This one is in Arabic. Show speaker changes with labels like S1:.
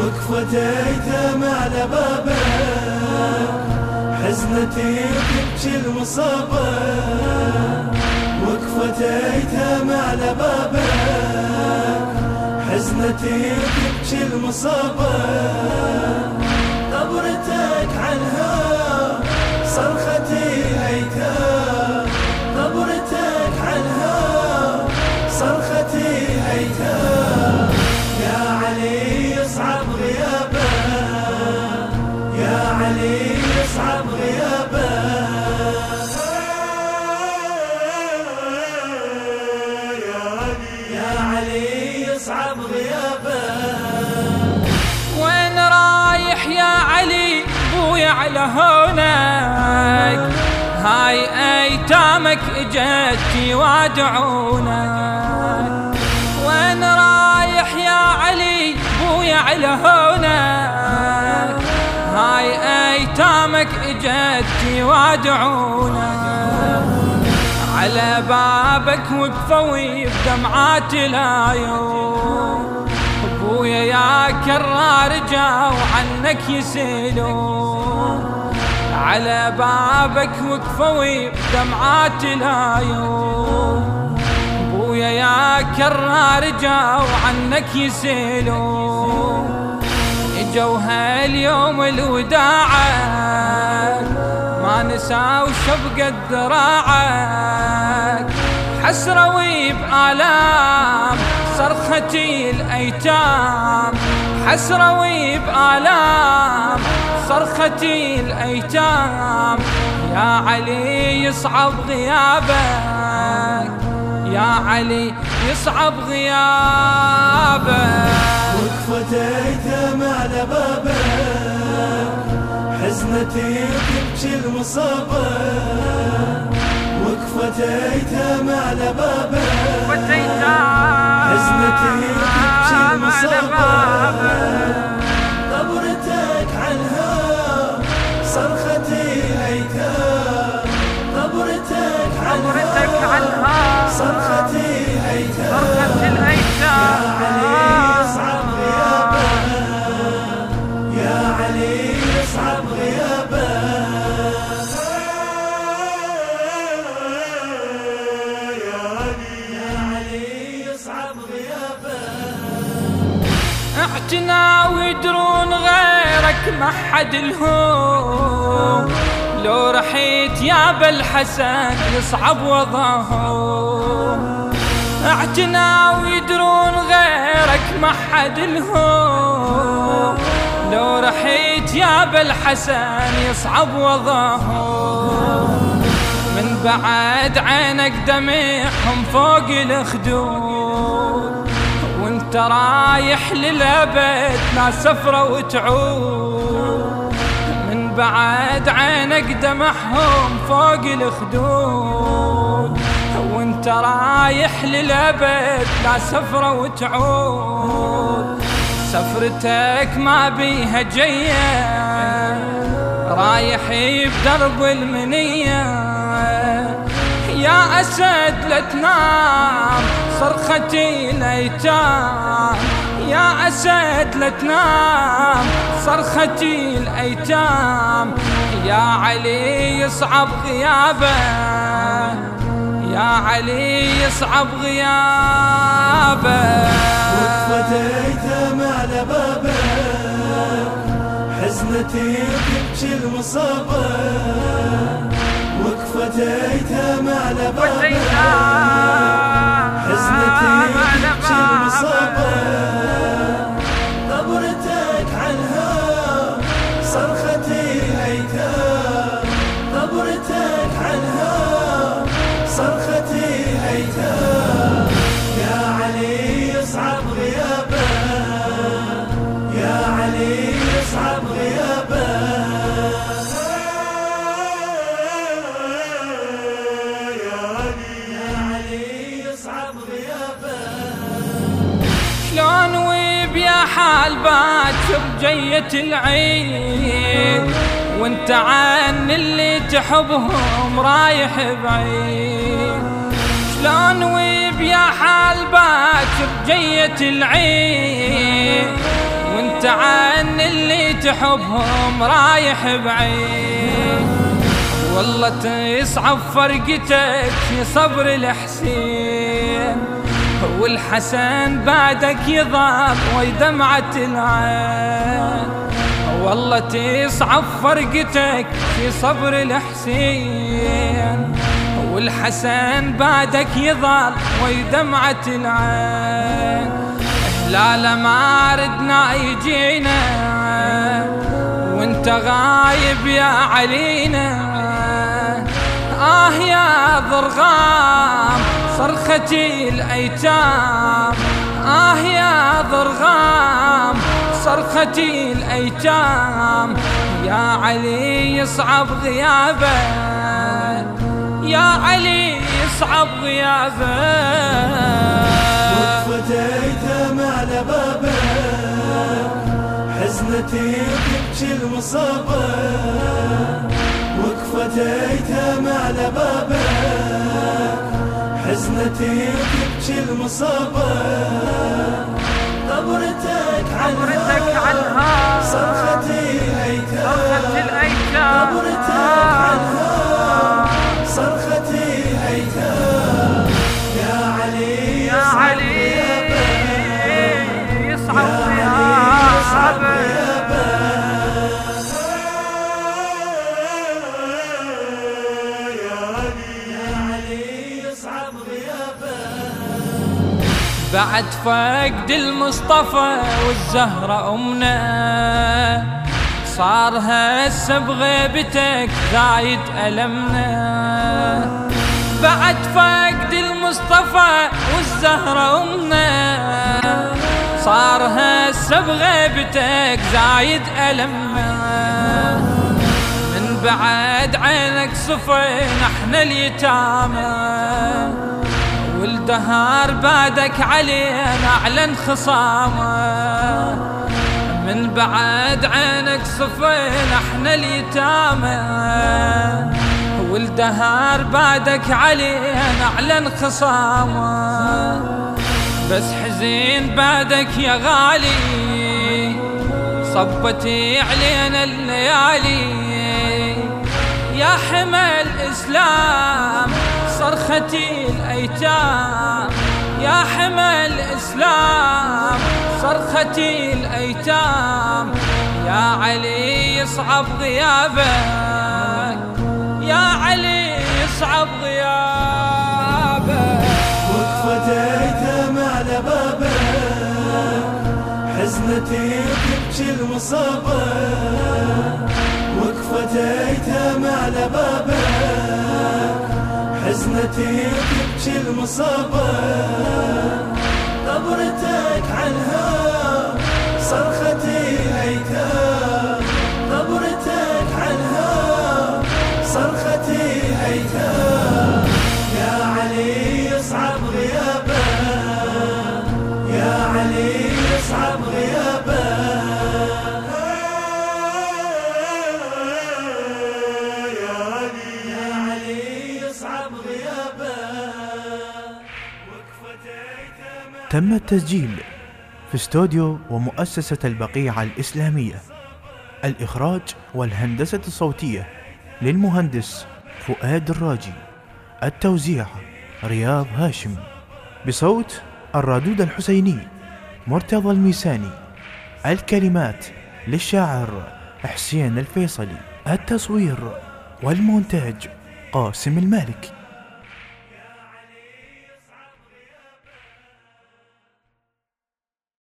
S1: وقفت ايتام على بابك حزنتي تبكي المصابة. وقفت ايتام على بابك حزنتي تبكي المصابة. قبرتك عنها صرختي
S2: هونك هاي ايتامك إجت يوادعونك. وين رايح يا علي؟ بويا على هونك هاي ايتامك إجت يوادعونك. على بابك وقفوا بدمعات العيون. أبويا يا كرار جاو عنك يسيلون. على بابك وقفوا بدمعات العيون أبويا يا كرار جاو عنك يسيلون. إجوا هاليوم الوداعك ما نساو شبقة ذراعك حسروي بآلام صرختي الأيتام حسروي بآلام صرختي الأيتام يا علي يصعب غيابك يا علي يصعب غيابك.
S1: وقفت ايتام على بابك حزنتي تبكي المصابة وقفت ايتام على بابك حزنتي تبكي المصابة قبرتك عنها صرختي ايتام قبرتك عنها صرختي ايتام يا علي
S2: اعتنا ويدرون غيرك ما حد الهوم لو رحيت يا بالحسن يصعب وضعهم. أعتنا ويدرون غيرك ما حد الهوم لو رحيت يا بالحسن يصعب وضعهم. من بعد عينك دمعهم فوق الخدود. وانت رايح للأبد لا سفرة وتعود. من بعد عينك دمعهم فوق الخدود. وانت رايح للأبد لا سفرة وتعود. سفرتك ما بيها جية رايح بدرب المنية. يا أسد لا تنام. صرختي الأيتام يا أسد لا تنام. صرختي الأيتام يا علي يصعب غيابه. يا علي يصعب غيابه.
S1: وقفت إيتام على بابك حزنتي تبكي المصابة. وقفت إيتام على بابك
S2: حال باكر جية العين وانت عن اللي تحبهم رايح بعيد. شلون وبيا حال باكر جية العين وانت عن اللي تحبهم رايح بعيد. والله تصعب فرقتك يا صبر الحسين. والحسن بعدك يضال وي دمعة العين. والله تصعب فرقتك في صبر الحسين. والحسن بعدك يضال وي دمعة العين. لا ما ردنا يجينا. وانت غايب يا علينا. آه يا ضرغام صرختي الأيتام. آه يا ضرغام صرختي الأيتام. يا علي يصعب غيابه يا علي يصعب غيابه.
S1: وقفتي على بابه حزنتي تبكي المصابة. وقفتي على بابه. حزنتي تبكي المصابة. قبرتك عنها. صرختي الأيتام. قبرتك
S2: بعد فقد المصطفى والزهرة أمنا. صار هسه بغيبتك زايد ألمنا. بعد فقد المصطفى والزهرة أمنا. صار هسه بغيبتك زايد ألمنا. من بعد عينك صفين إحنا اليتامى. والدهار بعدك علينا اعلن خصامه من بعد عينك صفين إحنا اليتامى. والدهار بعدك علينا اعلن خصامه بس حزين بعدك يا غالي صبتي علينا الليالي. يا حمى الإسلام. صرختي الأيتام يا حمى الإسلام. صرختي الأيتام يا علي يصعب غيابك. يا علي يصعب غيابك.
S1: وقفت ايتام على بابك حزنتي تبكي المصابة. وقفت ايتام على بابك حزنتي تبكي المصابة. قبرتك عنها صرختي ايتام قبرتك عنها صرختي
S3: تم التسجيل في استوديو ومؤسسة البقيعة الإسلامية. الإخراج والهندسة الصوتية للمهندس فؤاد الراجي. التوزيع رياض هاشم. بصوت الرادود الحسيني مرتضى الميساني. الكلمات للشاعر حسين الفيصلي. التصوير والمونتاج قاسم المالك.